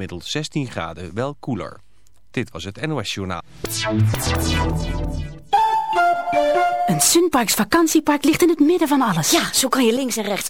gemiddeld 16 graden wel koeler. Dit was het NOS Journaal. Een Sunparks vakantiepark ligt in het midden van alles. Ja, zo kan je links en rechts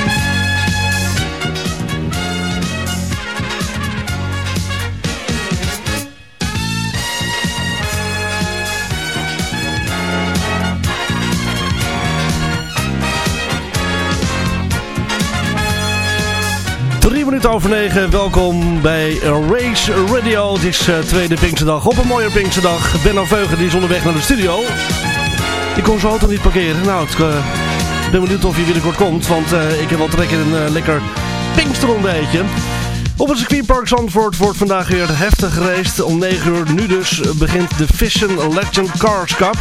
Over negen, welkom bij Race Radio. Het is uh, tweede Pinksterdag op een mooie Pinksterdag. Benno Veugen die is onderweg naar de studio. Die kon zijn auto niet parkeren. Nou, ik uh, ben benieuwd of hij binnenkort komt, want uh, ik heb wel trek in een lekker Pinksterontbijtje. Op het circuitpark Zandvoort wordt vandaag weer heftig gereisd. Om 9 uur nu dus begint de Vision Legend Cars Cup.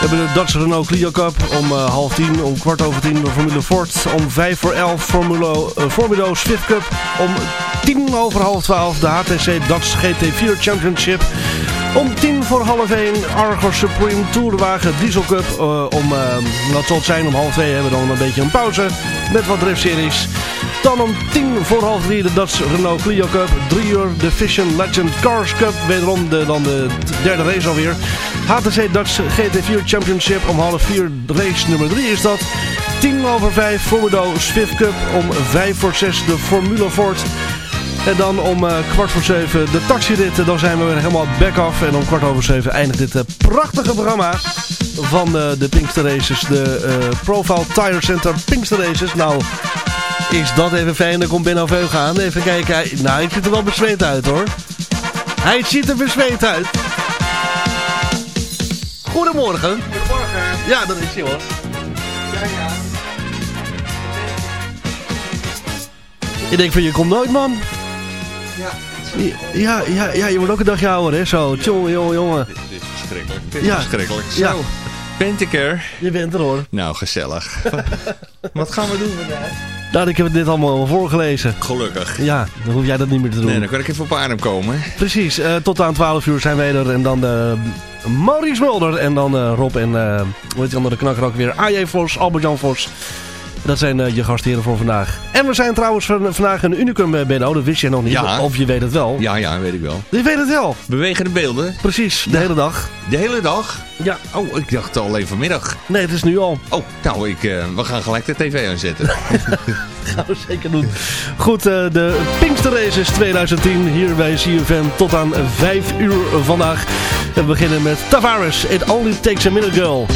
We hebben de Dutch Renault Clio Cup om uh, half tien, om kwart over tien. De Formule Ford, om vijf voor elf. Formulo, uh, Swift Cup, om tien over half twaalf. De HTC Dutch GT4 Championship, om tien voor half één. Argos Supreme Tourwagen Diesel Cup, uh, om, wat zal het zijn, om half twee hebben we dan een beetje een pauze met wat driftseries. Dan om tien voor half drie de Dutch Renault Clio Cup. Drie uur de Vision Legend Cars Cup. Wederom de, dan de derde race alweer. HTC Dutch GT4 Championship om half vier. Race nummer drie is dat. Tien over vijf Formulo Swift Cup. Om vijf voor zes de Formule Ford. En dan om uh, kwart voor zeven de taxiritten. Dan zijn we weer helemaal back off. En om kwart over zeven eindigt dit uh, prachtige programma van uh, de Pinkster Races. De Profile Tire Center Pinkster Races. Nou... Is dat even fijn, dan komt Benno Veug aan. Even kijken, nou hij ziet er wel bezweet uit hoor. Hij ziet er bezweet uit. Goedemorgen. Goedemorgen. Ja, dat is hij hoor. Ja, ja. Ik denk van, je komt nooit man. Ja. Ja, ja, ja, je wordt ook een dagje ouder hè, zo. Tjonge, jongen, jongen. Dit is verschrikkelijk. Dit Ja. verschrikkelijk. Zo. Ja. Bent ik er? Je bent er hoor. Nou, gezellig. Wat gaan we doen vandaag? Nou, ik heb dit allemaal al voorgelezen. Gelukkig. Ja, dan hoef jij dat niet meer te doen. Nee, dan kan ik even op adem komen. Precies, eh, tot aan 12 uur zijn wij er. En dan eh Maurice Mulder. En dan eh, Rob en hoe heet die andere knakker ook weer? AJ Vos, Albert-Jan Vos. Dat zijn eh, je gastheren voor vandaag. En we zijn trouwens van, vandaag een unicum, eh, Benno. Dat wist je nog niet. Ja. Of je weet het wel. Ja, ja, weet ik wel. Je weet het wel. Bewegende beelden. Precies, de hele dag. De hele dag? Ja. Oh, ik dacht al alleen vanmiddag. Nee, het is nu al. Oh, nou, ik, eh, we gaan gelijk de tv aanzetten. gaan we zeker doen. Goed, de Pinkster Races 2010 hier bij CFM tot aan 5 uur vandaag. We beginnen met Tavares, It Only Takes a Minute Girl.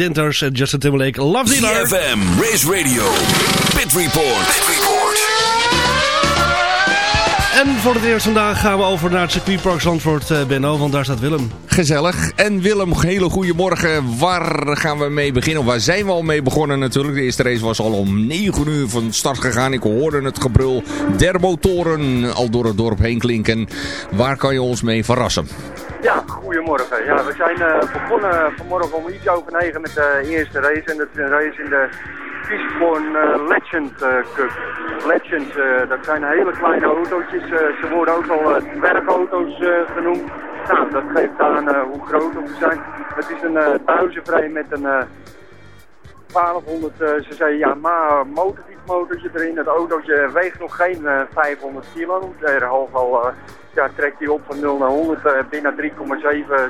Dinters en Justin Timberlake. Love Dealer. FM Race Radio, Pit Report. Pit Report. En voor het eerst vandaag gaan we over naar het circuitpark Zandvoort, uh, Benno, want daar staat Willem. Gezellig. En Willem, hele goede morgen. Waar gaan we mee beginnen? Waar zijn we al mee begonnen natuurlijk? De eerste race was al om 9 uur van start gegaan. Ik hoorde het gebrul der motoren al door het dorp heen klinken. Waar kan je ons mee verrassen? Ja, goedemorgen. Ja, we zijn eh, begonnen eh, vanmorgen om iets over negen met de eerste race. En het is een race in de is voor eh, Legend eh, Cup. Legend, eh, dat zijn hele kleine autootjes. ze worden ook al dwergauto's genoemd. Nou, dat geeft aan hoe groot ze zijn. Het is een uh, met een 1200 cc Yamaha motorfietsmotortje erin. Het autootje weegt nog geen 500 kilo. Derhalve al ja, trekt hij op van 0 naar 100 binnen 3,7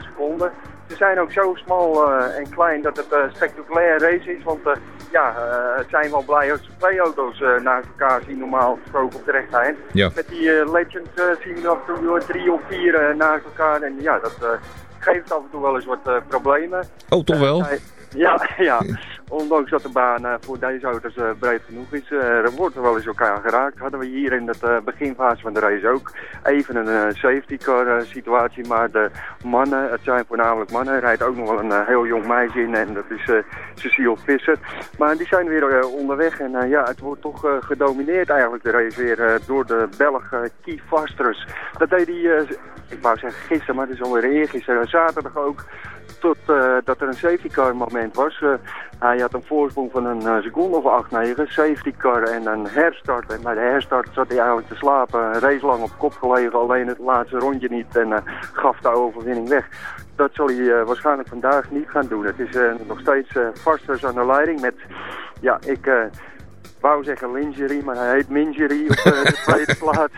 seconden. Ze zijn ook zo smal en klein dat het spectaculair race is, want ja, eh, het zijn wel blij als ze twee auto's eh, naast elkaar zien normaal gesproken op de rechtlijn. Met die eh, Legend zien we af en toe drie of vier naast elkaar. En ja, dat geeft af en toe wel eens wat problemen. Oh, toch wel? ja, ja ondanks dat de baan eh, voor deze auto's eh, breed genoeg is, eh, er wordt wel eens elkaar geraakt. Hadden we hier in het beginfase van de race ook even een safety car situatie. Maar de mannen, het zijn voornamelijk mannen, er rijdt ook nog wel een heel jong meisje in en dat is Cecile Visser. Maar die zijn weer onderweg en ja, het wordt toch gedomineerd eigenlijk de race weer door de Belg Kie Vastrus. Dat deed hij, ik wou zeggen gisteren, maar het is alweer eergisteren, zaterdag ook tot eh, dat er een safety car moment was. Eh, hij had een voorsprong van een eh, seconde of 8, 9, safety car en een herstart. En bij de herstart zat hij eigenlijk te slapen, een race lang op kop gelegen, alleen het laatste rondje niet en gaf de overwinning weg. Dat zal hij waarschijnlijk vandaag niet gaan doen. Het is nog steeds uh, Vasters aan de leiding met, ja, ik wou zeggen lingerie, maar hij heet Mingerie op de tweede plaats.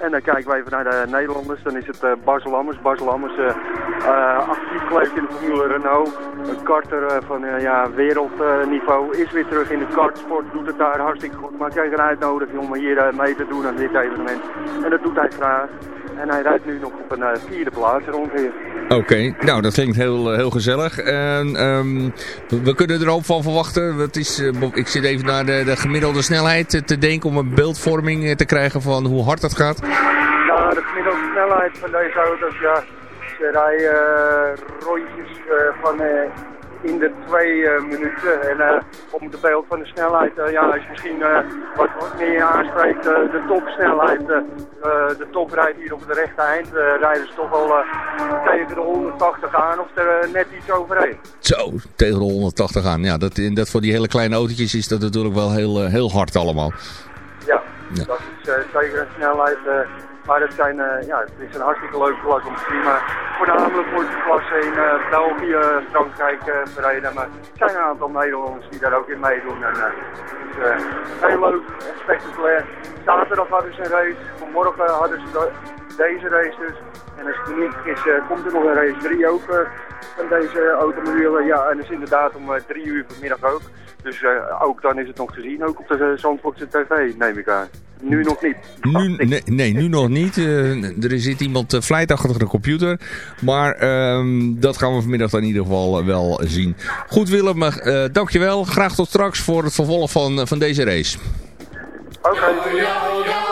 En dan kijken we even naar de Nederlanders. Dan is het eh, Bas Lammers. Bas Lammers, eh, eh, actief in de Formule Renault. Een karter van ja, wereldniveau. is weer terug in de kartsport. Doet het daar hartstikke goed. Maar kreeg een uitnodiging om hier mee te doen aan dit evenement. En dat doet hij graag. En hij rijdt nu nog op een eh, vierde plaats ongeveer. Oké, nou dat klinkt heel, eh, heel gezellig. En, ehm, we, we kunnen er ook van verwachten. Is, eh, ik zit even naar de, de gemiddelde snelheid te denken om een beeldvorming te krijgen van hoe hard dat gaat. Nou, de gemiddelde snelheid van deze auto's, ja, ze rijden rondjes van eh, in de twee eh, minuten. En eh, op het beeld van de snelheid, eh, ja, je misschien wat, wat meer aanspreekt, de topsnelheid. de top rijdt hier op het rechte eind, rijden ze toch wel tegen de 180 aan of er net iets overheen. Zo, tegen de 180 aan. Ja, dat, dat voor die hele kleine autootjes is dat natuurlijk wel heel, heel hard allemaal. Ja, Ja. dat is zeker een snelheid. Eh, maar zijn, eh, ja, het is een hartstikke leuke klas om te zien. Maar voornamelijk wordt die klasse in eh, België, Frankrijk eh, verreden. Maar er zijn een aantal Nederlanders die daar ook in meedoen. En, eh, eh, heel leuk en spectaculair. Zaterdag hadden ze een race. Vanmorgen hadden ze de- deze race dus. En als het niet is, eh, komt er nog een race 3 ook eh, van deze automobielen. Ja, en dat is inderdaad om eh, drie uur vanmiddag ook. Dus eh, ook dan is het nog te zien, ook op de Zandvoortse tv, neem ik aan. Nu nog niet. Nu, nee, nee, nu nog niet. Eh, er zit iemand uh, vlijt achter de computer. Maar ehm, dat gaan we vanmiddag dan in ieder geval eh, wel zien. Goed Willem, dankjewel. Graag tot straks voor het vervolg van, van deze race. Oké.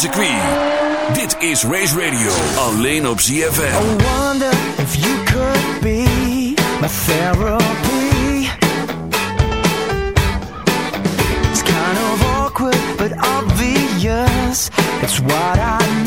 Circuit. Dit is Race Radio, alleen op ZFM. I wonder if you could be my therapy. It's kind of awkward, but obvious. It's what I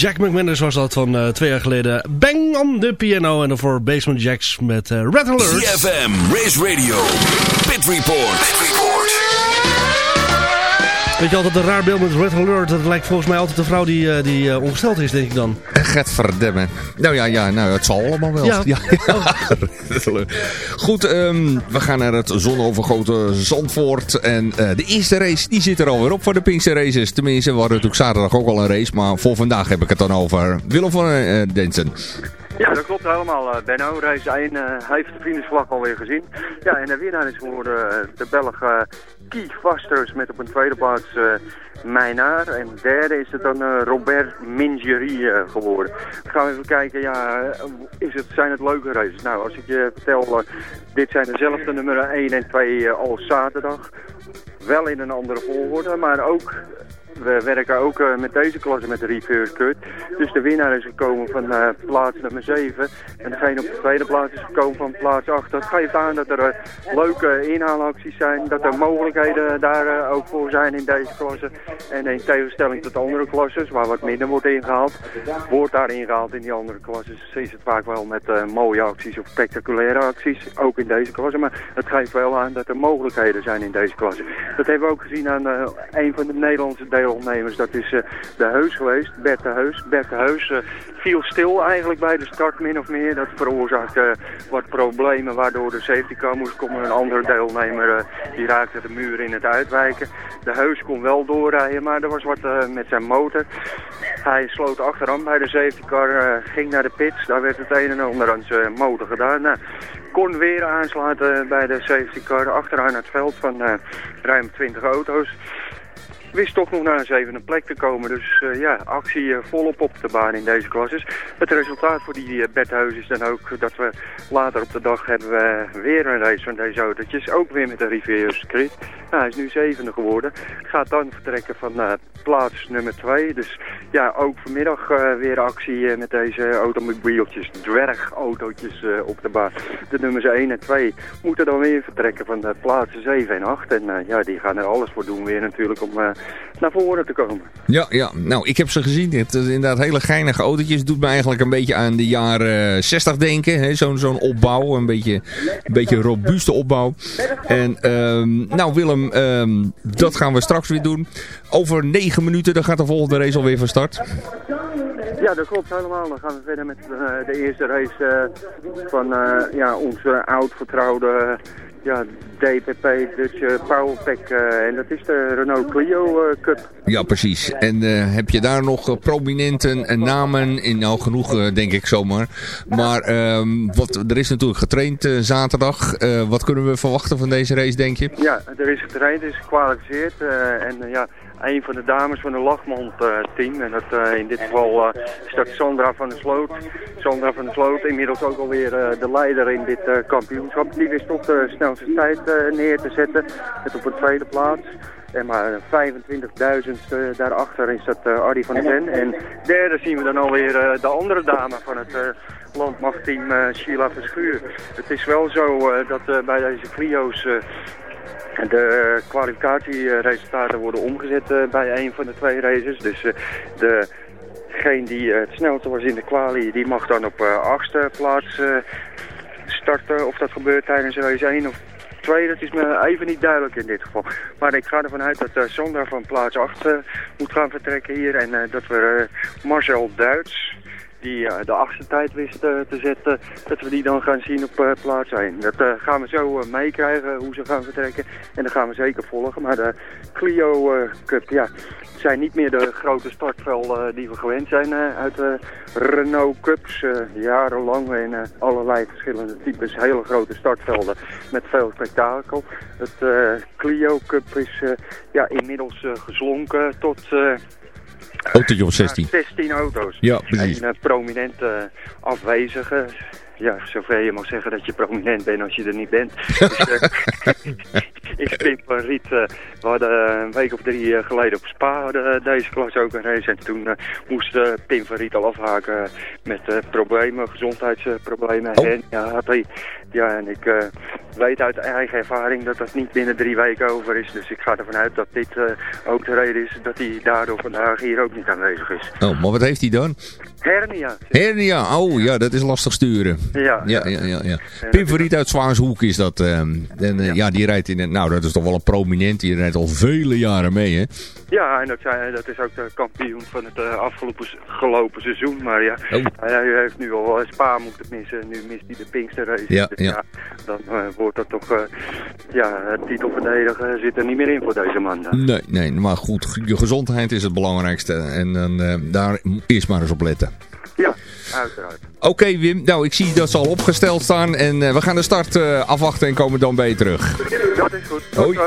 Jack McManus was dat van eh, twee jaar geleden. Bang on the piano. En dan voor Basement Jacks met eh, Red Alert. ZFM, Race Radio, Pit Report. Pit Report. Weet je altijd een raar beeld met Red Alert? Dat lijkt volgens mij altijd een vrouw die, eh, die eh, ongesteld is, denk ik dan. Gadverdamme. Nou ja, ja nou, het zal allemaal wel. Ja. ja. Goed, ehm, we gaan naar het zonovergoten Zandvoort. En eh, de eerste race die zit er alweer op voor de Pinkster Races. Tenminste, we hadden natuurlijk zaterdag ook al een race. Maar voor vandaag heb ik het dan over Willem van Densen. Ja, dat klopt helemaal. eh, Benno, race 1 eh, heeft de finishvlag alweer gezien. Ja, en de winnaar is geworden eh, de Belg Keith Vasters met op een tweede plaats Meinaar. En derde is het dan eh, Robert Mingerie eh, geworden. Dan gaan we even kijken, ja, is het, zijn het leuke races? Nou, als ik je vertel, dit zijn dezelfde nummer 1 en 2 eh, als zaterdag. Wel in een andere volgorde, maar ook we werken ook eh, met deze klasse met de reverse cut. Dus de winnaar is gekomen van eh, plaats nummer 7. En degene op de tweede plaats is gekomen van plaats 8. Dat geeft aan dat er eh, leuke inhaalacties zijn. Dat er mogelijkheden daar ook voor zijn in deze klasse. En in tegenstelling tot andere klasses, waar wat minder wordt ingehaald, wordt daar ingehaald in die andere klasses. Is het vaak wel met mooie acties of spectaculaire acties. Ook in deze klasse. Maar het geeft wel aan dat er mogelijkheden zijn in deze klasse. Dat hebben we ook gezien aan een van de Nederlandse deelnemers. Dat is eh, de Heus geweest, Bert de Heus. Bert Heus eh, viel stil eigenlijk bij de start min of meer. Dat veroorzaakte eh, wat problemen waardoor de safety car moest komen. Een andere deelnemer die raakte de muur in het uitwijken. De Heus kon wel doorrijden, maar er was wat met zijn motor. Hij sloot achteraan bij de safety car, ging naar de pits. Daar werd het een en ander aan zijn motor gedaan. Nou, kon weer aansluiten bij de safety car achteraan het veld van ruim 20 auto's. Wist toch nog naar een zevende plek te komen. Dus eh, ja, actie eh, volop op de baan in deze klasses. Het resultaat voor die uh, bedhuis is dan ook dat we later op de dag hebben we weer een race van deze autootjes. Ook weer met de Riviera Script. Nou, hij is nu zevende geworden. Gaat dan vertrekken van eh, plaats nummer 2. Dus ja, ook vanmiddag eh, weer actie eh, met deze automobieltjes, dwergautootjes eh, op de baan. De nummers 1 en 2 moeten dan weer vertrekken van plaatsen 7 en 8. En eh, ja, die gaan er alles voor doen weer natuurlijk om eh, naar voren te komen. Ja, ja, nou, ik heb ze gezien. Het is inderdaad hele geinige autootjes. Doet me eigenlijk een beetje aan de jaren 60 denken. Zo'n zo'n opbouw, een beetje, een beetje robuuste opbouw. En ehm, nou Willem, ehm, dat gaan we straks weer doen. Over negen minuten dan gaat de volgende race alweer van start. Ja, dat klopt helemaal. Dan gaan we verder met eh, de eerste race eh, van eh, ja, onze oud vertrouwde ja, DPP, Dutch eh, Powerpack. eh, en dat is de Renault Clio eh, Cup. Ja, precies. En heb je daar nog prominenten en namen in? Nou, genoeg denk ik zomaar. Maar ehm, wat, er is natuurlijk getraind zaterdag. Wat kunnen we verwachten van deze race, denk je? Ja, er is getraind, er is gekwalificeerd. en ja, een van de dames van de Lachmond eh, team. En dat in dit geval is dat Sandra van der Sloot. Sandra van der Sloot, inmiddels ook alweer de leider in dit kampioenschap. Die wist toch de snelste tijd neer te zetten. Het op een tweede plaats. En maar 25.000 daarachter is dat eh Ardy van den Ven. En derde zien we dan alweer eh, de andere dame van het eh, landmachtteam eh Sheila Verschuur. Het is wel zo eh, dat eh, bij deze Clio's eh, de kwalificatieresultaten worden omgezet eh, bij een van de twee races. Dus eh, degene die eh, het snelste was in de kwalie, die mag dan op eh, achtste plaats eh, starten. Of dat gebeurt tijdens race 1 of 2, dat is me even niet duidelijk in dit geval. Maar ik ga ervan uit dat eh, Sandra van plaats 8 eh, moet gaan vertrekken hier. En eh, dat we Marcel Duits, die eh, de achtste tijd wist eh, te zetten, dat we die dan gaan zien op eh, plaats 1. Dat gaan we zo meekrijgen, hoe ze gaan vertrekken. En dat gaan we zeker volgen. Maar de Clio Cup, ja, zijn niet meer de grote startvelden die we gewend zijn uit de Renault Cups. jarenlang in allerlei verschillende types, hele grote startvelden met veel spektakel. Het Clio Cup is ja, inmiddels geslonken tot... eh, Autootje op 16. 16 auto's. Ja, precies. En uh, prominente afwezigen. Ja, zover je mag zeggen dat je prominent bent als je er niet bent. dus, eh, ik Pim van Riet, eh, we hadden een week of drie eh, geleden op Spa deze klas ook een race. En toen moest Pim van Riet al afhaken met problemen, gezondheidsproblemen. En ja, had hij, ja, en ik weet uit eigen ervaring dat dat niet binnen drie weken over is. Dus ik ga ervan uit dat dit ook de reden is dat hij daardoor vandaag hier ook niet aanwezig is. Oh, maar wat heeft hij dan? Hernia. Hernia, oh ja, dat is lastig sturen. Ja, Ja, ja, ja. ja. Pim Verriet uit Zwaarshoek is dat. ehm, en, eh, ja. die rijdt in nou dat is toch wel een prominent, die rijdt al vele jaren mee hè. Ja, en dat, zijn, dat is ook de kampioen van het eh, afgelopen gelopen seizoen. Maar ja, Oh. hij heeft nu al eh, Spa moeten missen. Nu mist hij de Pinkster race. Ja, Dus ja. dan wordt dat toch, ja, het titelverdedigen zit er niet meer in voor deze man. dan. Nee, nee, maar goed, je gezondheid is het belangrijkste. En dan daar eerst maar eens op letten. Ja, uiteraard. Oké Wim, nou ik zie dat ze al opgesteld staan. En eh, we gaan de start eh, afwachten en komen dan bij je terug. Dat is goed. Hoi.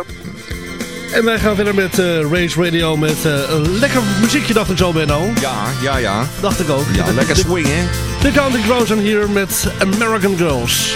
En wij gaan verder met eh, Race Radio met eh, een lekker muziekje, dacht ik zo, Benno. Ja, ja, ja. Dacht ik ook. Ja, lekker swing hè. De Counting Crows zijn hier met American Girls.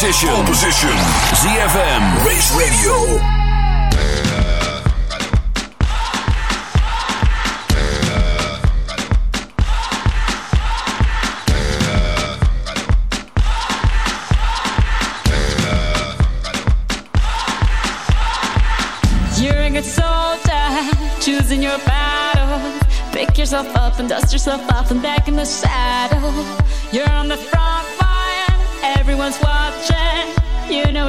position. Pole position. ZFM. Race Radio. yourself up and dust yourself off and back in the saddle. You're on the front.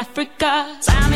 Africa.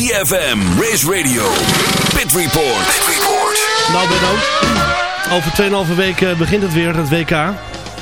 ZFM, Race Radio, Pit Report. Pit Report. Nou Benno, over 2,5 weken begint het weer, het WK. En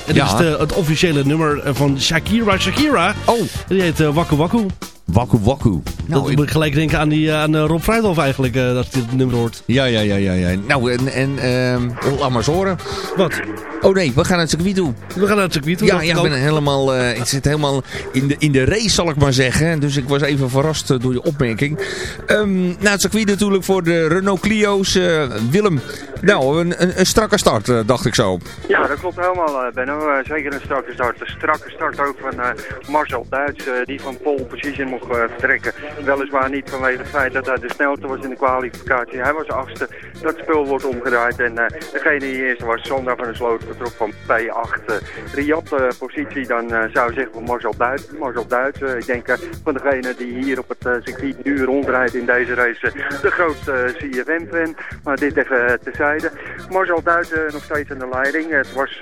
dit Ja. is de, het officiële nummer van Shakira Shakira. Oh. Die heet uh, Waku Waku. Waku Waku. dat Nou, moet ik gelijk denken aan, die, eh, aan eh, Rob Vrijdhoff eigenlijk, eh, dat hij dit nummer hoort. Ja, ja, ja, ja. ja. Nou, en, en ehm laat maar eens horen. Wat? Oh nee, we gaan naar het circuit toe. We gaan naar het circuit toe. Ja, ik ben helemaal, eh, ik zit helemaal in de, in de race, zal ik maar zeggen. Dus ik was even verrast eh, door je opmerking. Ehm naar het circuit natuurlijk voor de Renault Clio's. eh, Willem, nou, een, een, een strakke start, dacht ik zo. Ja, dat klopt helemaal, Benno. Zeker een strakke start. Een strakke start ook van eh, Marcel Duits, eh, die van pole position mocht eh, vertrekken. Weliswaar niet vanwege het feit dat hij de snelste was in de kwalificatie. Hij was achtste. Dat spul wordt omgedraaid. En eh, degene die eerste was, Sander van der Sloot, vertrok van P8. Uh, Riyad eh, positie, dan eh, zou zeggen van Marcel Duits. Marcel Duits, eh, ik denk eh, van degene die hier op het circuit nu rondrijdt in deze race, de grootste CFM-fan. Maar dit even terzijde. Marcel Duits nog steeds aan de leiding. Het was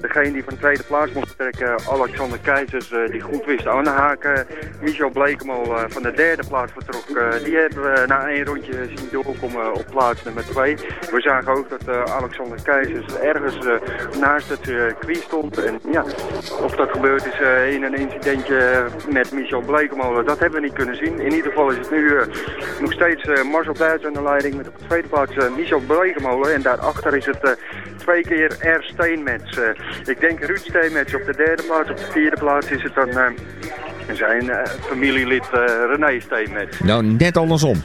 degene die van de tweede plaats mocht vertrekken, Alexander Keizers, die goed wist aan te haken. Michel Blekemal van de derde plaats vertrok. Die hebben we na één rondje zien doorkomen op plaats nummer twee. We zagen ook dat Alexander Keizers ergens eh, naast het circuit stond. En ja, of dat gebeurd is eh, in een incidentje met Michel Blekemolen, dat hebben we niet kunnen zien. In ieder geval is het nu eh, nog steeds eh, Marcel Duits aan de leiding met op de tweede plaats eh, Michel Blekemolen. En daarachter is het eh, twee keer R. Steenmets. Eh, ik denk Ruud Steenmets op de derde plaats. Op de vierde plaats is het dan eh, zijn eh, familielid eh, René Steenmets. Nou, net andersom.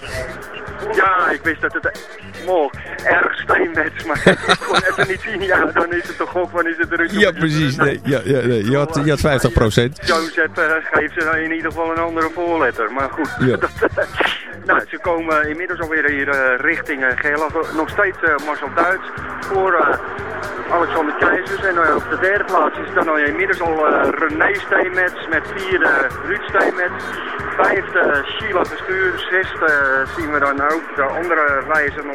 Ja, ik wist dat het mocht erg steenmets, maar ik kon even niet zien. Ja, dan is het toch gok, van is het Ruud? Ja, precies. Nee, ja, ja, nee. Je, had, je had 50% Jozef eh, geeft ze dan in ieder geval een andere voorletter, maar goed. Ja. Dat, nou, ze komen inmiddels alweer hier richting uh, Gerlach. Nog steeds Marcel Duits voor Alexander Keizers. En eh, op de derde plaats is dan al inmiddels al eh, René Steenmets met vierde Ruud Steenmets. Vijfde Sheila Bestuur. Zesde eh, zien we dan ook de andere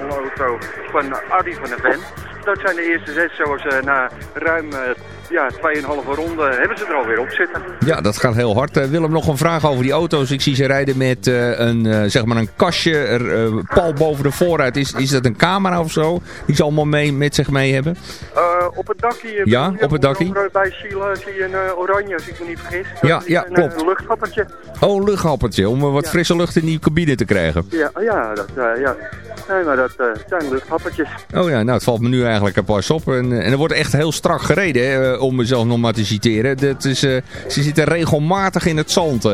auto van Adi van der Ven. Dat zijn de eerste zes zoals eh, na ruim eh, ja, 2,5 ronde hebben ze er alweer op zitten. Ja, dat gaat heel hard. Eh, Willem, nog een vraag over die auto's. Ik zie ze rijden met eh, een, eh, zeg maar een kastje, pal boven de voorruit. Is, is dat een camera of zo? Die ze allemaal mee, met zich mee hebben? Op het dakje. Ja, op het dakje. Bij Sheila zie je een oranje, als ik me niet vergis. Dat Ja, ja, een, klopt. Een luchtgappertje. Oh, een luchthappertje. Om wat Ja. frisse lucht in die cabine te krijgen. Ja, ja, dat, ja. Nee, maar dat eh, zijn luchthappertjes. Oh ja, nou het valt me nu eigenlijk pas op. En, eh, en er wordt echt heel strak gereden, eh, om mezelf nog maar te citeren. Dat is, eh, ze zitten regelmatig in het zand.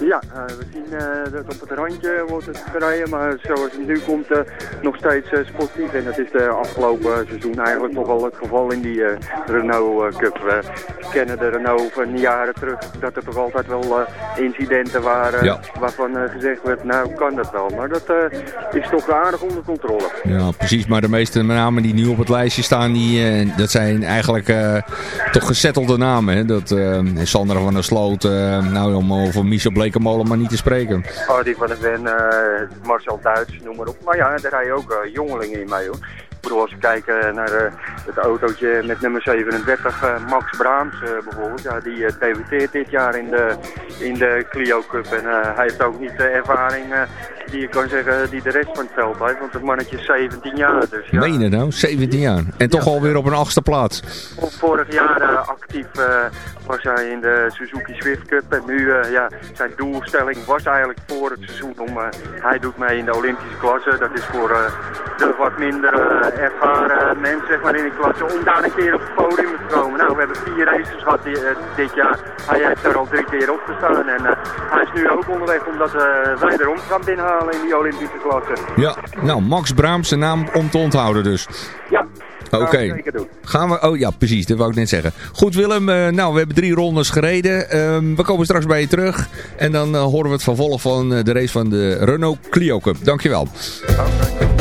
Ja, eh, we zien eh, dat op het randje wordt het gereden, maar zoals het nu komt eh, nog steeds sportief. En dat is de afgelopen seizoen eigenlijk toch wel het geval in die Renault Cup. We kennen de Renault van jaren terug dat er toch altijd wel incidenten waren Ja. waarvan gezegd werd, nou kan dat wel. Maar dat is toch aardig onder controle. Ja, precies. Maar de meeste namen die nu op het lijstje staan, die, dat zijn eigenlijk toch gezettelde namen. Hè? Dat, eh, Sandra van der Sloot, eh, nou om over Michel Blekemolen maar niet te spreken. Oh, van de Ven, eh, Marcel Duits, noem maar op. Maar ja, daar rijden ook eh, jongelingen in mee hoor. Ik bedoel, als we kijken naar eh, het autootje met nummer 37, eh, Max Braams bijvoorbeeld. Ja, die debuteert dit jaar in de, in de Clio Cup. En hij heeft ook niet de ervaring die je kan zeggen die de rest van het veld heeft. Want het mannetje is 17 jaar. Dus ja, Meen je nou? 17 jaar. En toch alweer op een achtste plaats. Vorig jaar eh, actief eh, was hij in de Suzuki Swift Cup. En nu, eh, ja, zijn doelstelling was eigenlijk voor het seizoen om... hij doet mee in de Olympische klasse. Dat is voor de wat minder ervaren mensen zeg maar, in de klasse. Om daar een keer op het podium te komen. Nou, we hebben vier races gehad di- eh, dit jaar. Hij heeft er al drie keer op gestaan. En hij is nu ook onderweg omdat wij erom gaan binnenhalen Alleen die Olympische klasse. Ja, nou, Max Braam, zijn naam om te onthouden dus. Ja. Oké, gaan we... Oh ja, precies, dat wou ik net zeggen. Goed Willem, eh, nou we hebben drie rondes gereden. Ehm, we komen straks bij je terug. En dan eh, horen we het vervolg van eh, de race van de Renault Clio Cup. Dankjewel. Okay.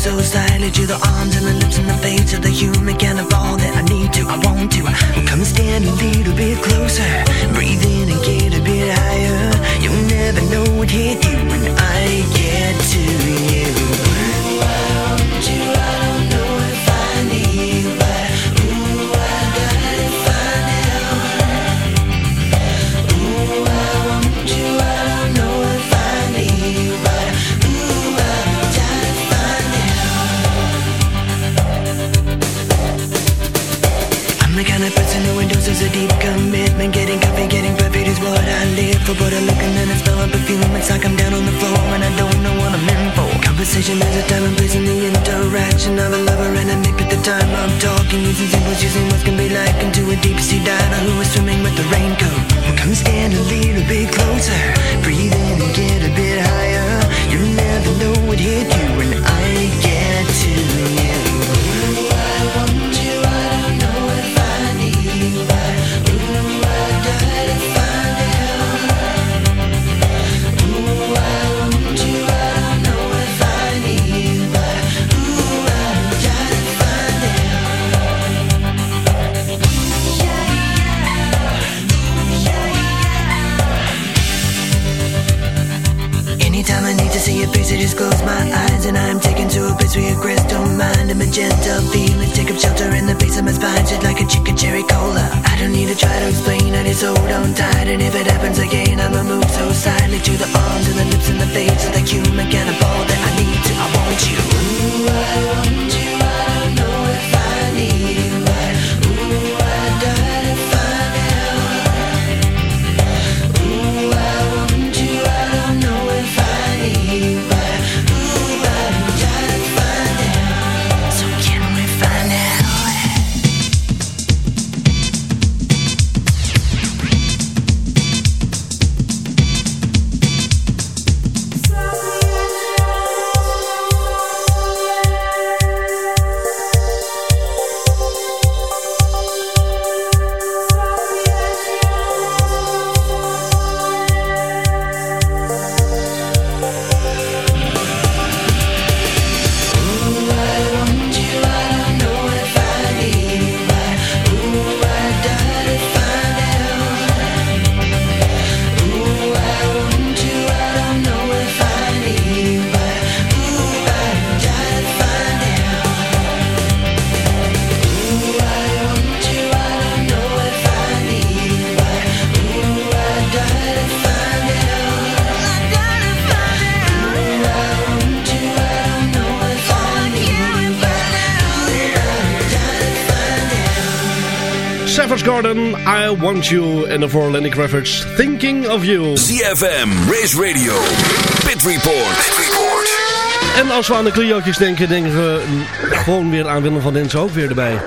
So silently to the arms and the lips and the face of the human cannibal Want You. En daarvoor Lenny Kravitz, Thinking of You. ZFM, Race Radio, Pit Report. Pit Report. En als we aan de Clio'tjes denken, denken we gewoon weer aan Willem van Densen ook weer erbij.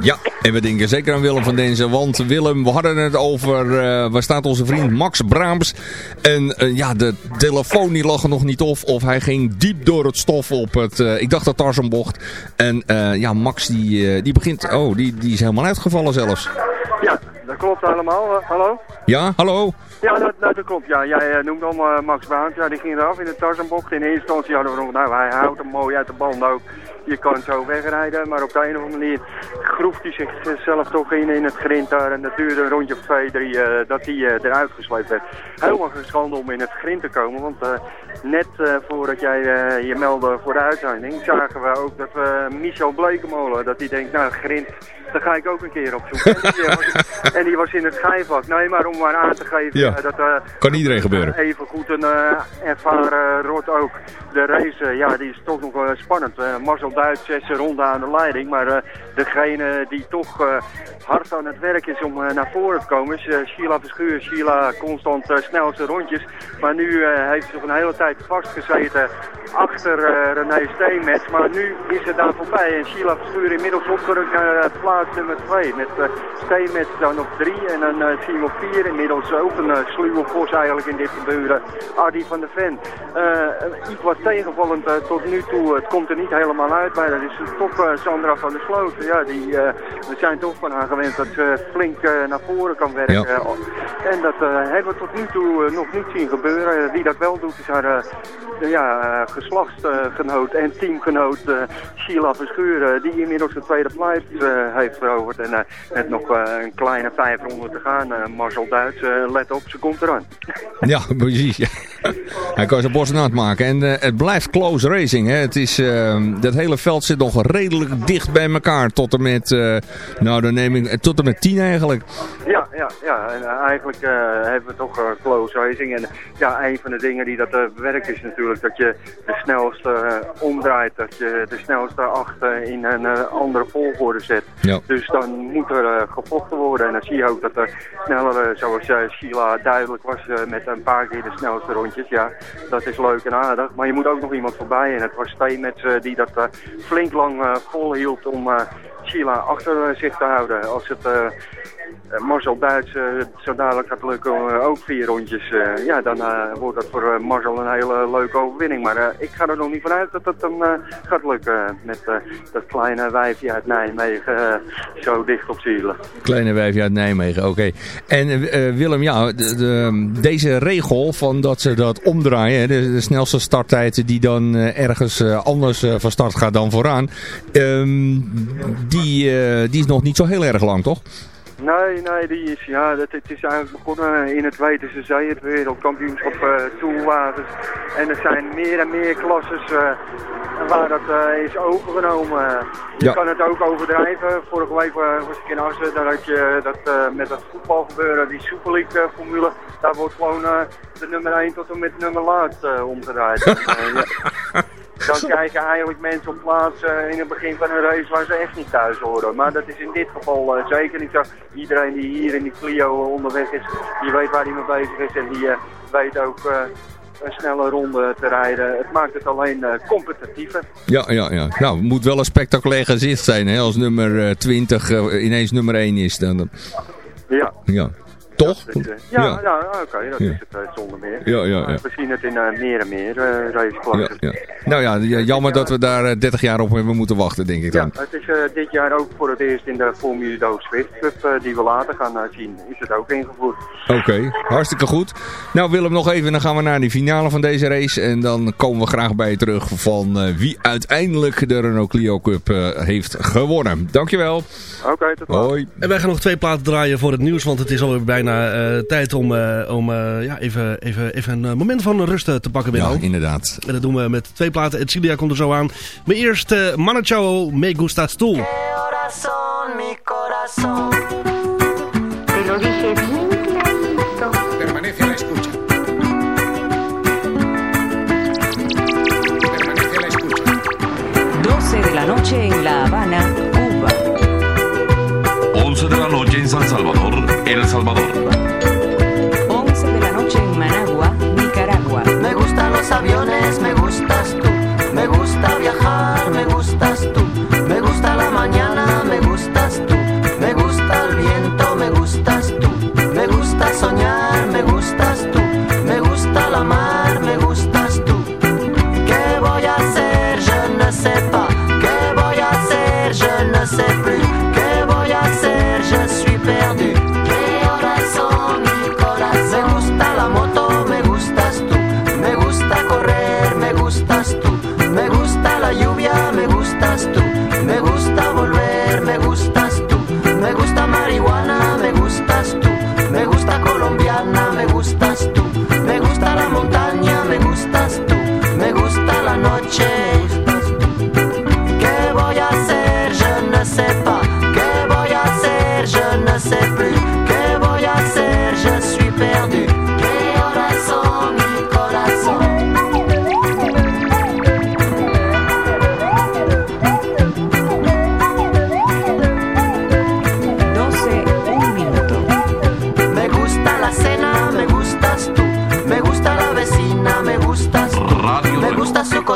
Ja, en we denken zeker aan Willem van Denzen. Want Willem, we hadden het over... eh, waar staat onze vriend Max Braams? En eh, ja, de telefoon die lag er nog niet op. Of hij ging diep door het stof op het... eh, ik dacht dat Tarzanbocht. En eh, ja, Max die, die begint... Oh, die, die is helemaal uitgevallen zelfs. Klopt helemaal. Eh, hallo? Ja, hallo? Ja, dat, dat, dat klopt. Ja, jij eh, noemt al eh, Max Baans. Ja, die ging eraf in de Tarzanbocht. In eerste instantie hadden we nog, nou, hij houdt hem mooi uit de band ook. Je kan zo wegrijden, maar op de een of andere manier groeft hij zichzelf toch in in het grind daar. En dat duurde een rondje of twee, drie, dat hij eruit gesleept werd. Helemaal geschande om in het grind te komen, want net voordat jij je meldde voor de uitzending, zagen we ook dat we Michel Blekemolen, dat hij denkt, nou, grind, daar ga ik ook een keer op zoeken. en, die was, en die was in het schijfvak. Nee, maar om maar aan te geven Ja. eh, dat... eh, Kan iedereen gebeuren. Even goed een eh, ervaren rot ook. De race, eh, ja, die is toch nog eh, spannend. Eh, Marcel Duits, zes ronden aan de leiding. Maar eh, degene die toch eh, hard aan het werk is om eh, naar voren te komen is eh, Sheila Verschuur. Sheila constant eh, snelste rondjes. Maar nu eh, heeft ze nog een hele tijd vastgezeten achter eh, René Steenmets. Maar nu is het daar voorbij. En Sheila Verschuur inmiddels opgerukt naar eh, plaats nummer 2. Met eh Steenmets dan op 3 en dan eh zien we op 4 inmiddels ook een sluwe vos eigenlijk in dit gebeuren, Adi van der Ven. Uh, iets wat tegenvallend eh, tot nu toe, het komt er niet helemaal uit bij. Dat is toch eh, Sandra van der Sloot. Ja, die, eh, we zijn toch van haar gewend dat ze flink eh, naar voren kan werken. Ja. En dat eh, hebben we tot nu toe eh, nog niet zien gebeuren. Eh, wie dat wel doet is haar eh, ja, eh, geslachtsgenoot en teamgenoot eh, Sheila Verschuren. Die inmiddels de tweede plaats eh, heeft veroverd. En eh, met nog eh, een kleine vijf ronden te gaan. Eh, Marcel Duits, eh, let op, ze komt eraan. Ja, precies. Hij kan zijn nat maken. En eh, het blijft close racing. Hè. Het is, eh, dat hele veld zit nog redelijk dicht bij elkaar. Tot en met, eh, nou dan neem ik, eh, tot en met tien eigenlijk. Ja, ja, ja. En eh, eigenlijk eh, hebben we toch eh, close racing. En ja, een van de dingen die dat eh, bewerkt is natuurlijk dat je de snelste eh, omdraait. Dat je de snelste achter in een eh, andere volgorde zet. Ja. Dus dan moet er gevochten worden. En dan zie je ook dat er sneller, eh, zoals eh, Sheila duidelijk was met een paar keer de snelste rondjes. Ja, dat is leuk en aardig. Maar je moet ook nog iemand voorbij. En het was Steenmets die dat flink lang volhield om Sheila achter zich te houden. Als het... eh, Marcel Duits eh, zo dadelijk gaat lukken, eh, ook vier rondjes. ja, dan wordt dat voor Marcel een hele leuke overwinning. Maar ik ga er nog niet vanuit dat hem eh, gaat lukken met dat kleine wijfje uit Nijmegen zo dicht op zielen. Kleine wijfje uit Nijmegen, oké. En Willem, ja, de, de- deze regel van dat ze dat omdraaien, de, snelste starttijd die dan ergens anders van start gaat dan vooraan, ehm, die, die is nog niet zo heel erg lang, toch? Nee, nee, die is, ja, dat, het is eigenlijk begonnen in het Wetense Zee, het wereldkampioenschap uh, toelwagens. En er zijn meer en meer klasses eh, waar dat eh, is overgenomen. Je Ja. kan het ook overdrijven. Vorige week eh, was ik in Assen, daar had je dat eh, met dat voetbalgebeuren, die Super League eh, formule. Daar wordt gewoon eh, de nummer 1 tot en met nummer laatst eh, omgedraaid. Eh, ja. Dan krijgen eigenlijk mensen op plaats eh, in het begin van een race waar ze echt niet thuis horen. Maar dat is in dit geval eh, zeker niet zo. Iedereen die hier in die Clio onderweg is, die weet waar hij mee bezig is en die eh, weet ook een snelle ronde te rijden. Het maakt het alleen competitiever. Ja, ja, ja. Nou, het moet wel een spectaculair gezicht zijn, hè, als nummer eh, 20 eh, ineens nummer 1 is. Dan, Ja. ja. Toch? Eh, ja, Ja. ja. oké, dat Ja. is het eh, zonder meer. Ja, ja, ja. We zien het in eh, meer en meer raceklassen. Ja, ja. Nou ja, ja, jammer dat we daar eh, 30 jaar op hebben moeten wachten, denk ik dan. Ja, het is eh, dit jaar ook voor het eerst in de Formule Do Swift Cup die we later gaan zien. Is het ook ingevoerd. Oké, hartstikke goed. Nou Willem, nog even, dan gaan we naar die finale van deze race. En dan komen we graag bij je terug van eh, wie uiteindelijk de Renault Clio Cup eh, heeft gewonnen. Dankjewel. Oké, tot later. Hoi. En wij gaan nog twee platen draaien voor het nieuws, want het is alweer bijna eh, tijd om, eh, om eh, ja, even, even, even een moment van rust te pakken, Benno. Ja, inderdaad. En dat doen we met twee platen. Het Cilia komt er zo aan. Maar eerst uh, Me Gustas Tú. Corazón, mi corazón. Te lo dije bien clarito. Permanece a la escucha. Permanece a la escucha. 12 de la noche en La Habana, Salvador, El Salvador. 11 de la noche en Managua, Nicaragua. Me gustan los aviones, me gustas tú. Me gusta viajar, me gustas tú. Me gusta la mañana, me gustas tú. Me gusta el viento, me gustas tú. Me gusta soñar, me gustas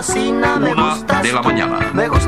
cocina, me de la mañana. Me gusta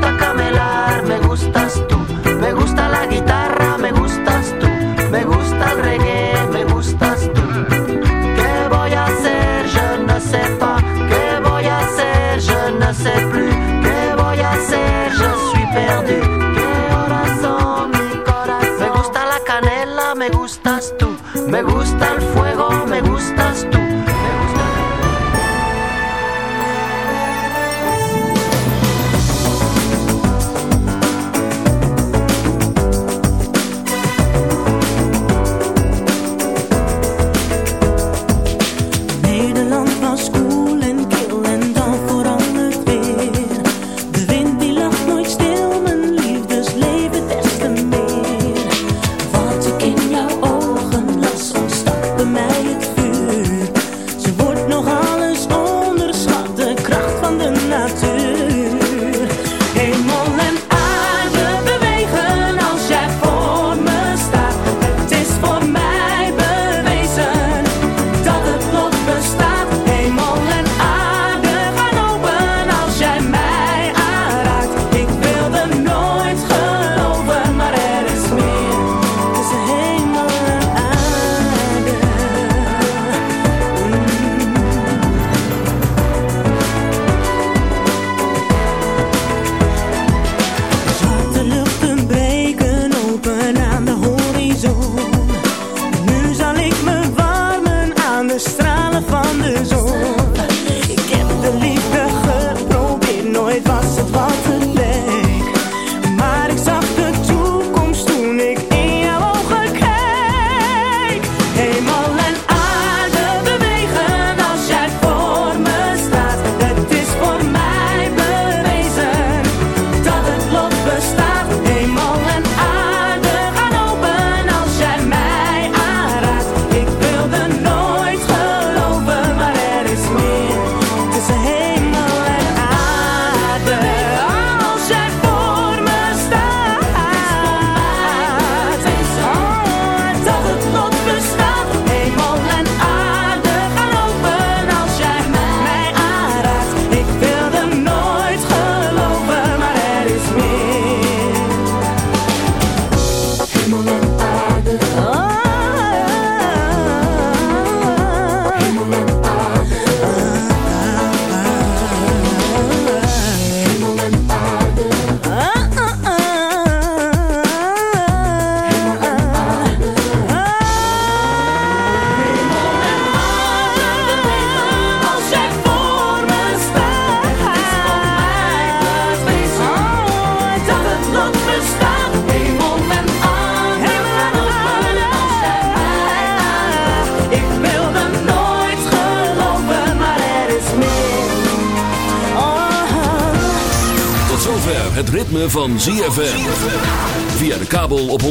van ZFM. Via de kabel op 104.5.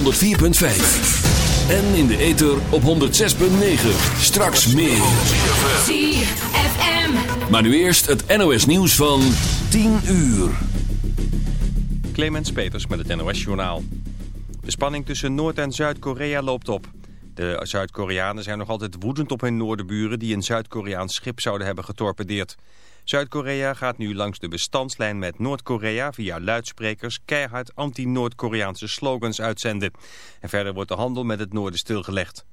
En in de ether op 106.9. Straks meer. ZFM. Maar nu eerst het NOS nieuws van 10 uur. Clemens Peters met het NOS-journaal. De spanning tussen Noord- en Zuid-Korea loopt op. De Zuid-Koreanen zijn nog altijd woedend op hun noordenburen... die een Zuid-Koreaans schip zouden hebben getorpedeerd. Zuid-Korea gaat nu langs de bestandslijn met Noord-Korea... via luidsprekers keihard anti-Noord-Koreaanse slogans uitzenden. En verder wordt de handel met het noorden stilgelegd.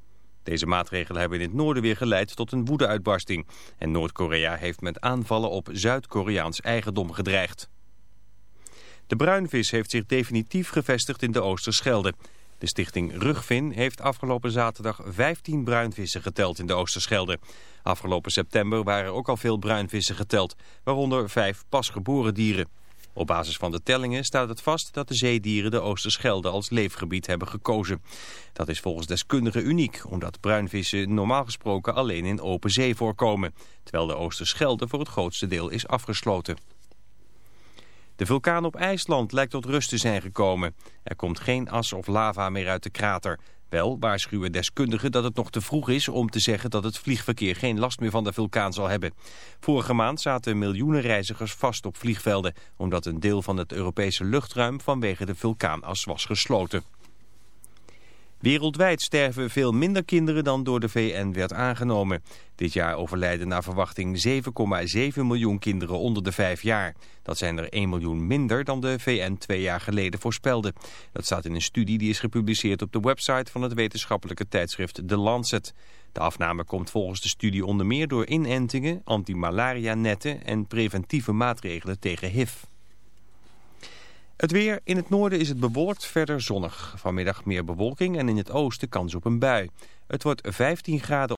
Deze maatregelen hebben in het noorden weer geleid tot een woedeuitbarsting. En Noord-Korea heeft met aanvallen op Zuid-Koreaans eigendom gedreigd. De bruinvis heeft zich definitief gevestigd in de Oosterschelde. De stichting Rugvin heeft afgelopen zaterdag 15 bruinvissen geteld in de Oosterschelde. Afgelopen september waren er ook al veel bruinvissen geteld, waaronder vijf pasgeboren dieren. Op basis van de tellingen staat het vast dat de zeedieren de Oosterschelde als leefgebied hebben gekozen. Dat is volgens deskundigen uniek, omdat bruinvissen normaal gesproken alleen in open zee voorkomen, terwijl de Oosterschelde voor het grootste deel is afgesloten. De vulkaan op IJsland lijkt tot rust te zijn gekomen. Er komt geen as of lava meer uit de krater. Wel waarschuwen deskundigen dat het nog te vroeg is om te zeggen dat het vliegverkeer geen last meer van de vulkaan zal hebben. Vorige maand zaten miljoenen reizigers vast op vliegvelden, omdat een deel van het Europese luchtruim vanwege de vulkaanas was gesloten. Wereldwijd sterven veel minder kinderen dan door de VN werd aangenomen. Dit jaar overlijden naar verwachting 7,7 miljoen kinderen onder de 5 jaar. Dat zijn er 1 miljoen minder dan de VN twee jaar geleden voorspelde. Dat staat in een studie die is gepubliceerd op de website van het wetenschappelijke tijdschrift The Lancet. De afname komt volgens de studie onder meer door inentingen, antimalaria-netten en preventieve maatregelen tegen HIV. Het weer. In het noorden is het bewolkt, verder zonnig. Vanmiddag meer bewolking en in het oosten kans op een bui. Het wordt 15 graden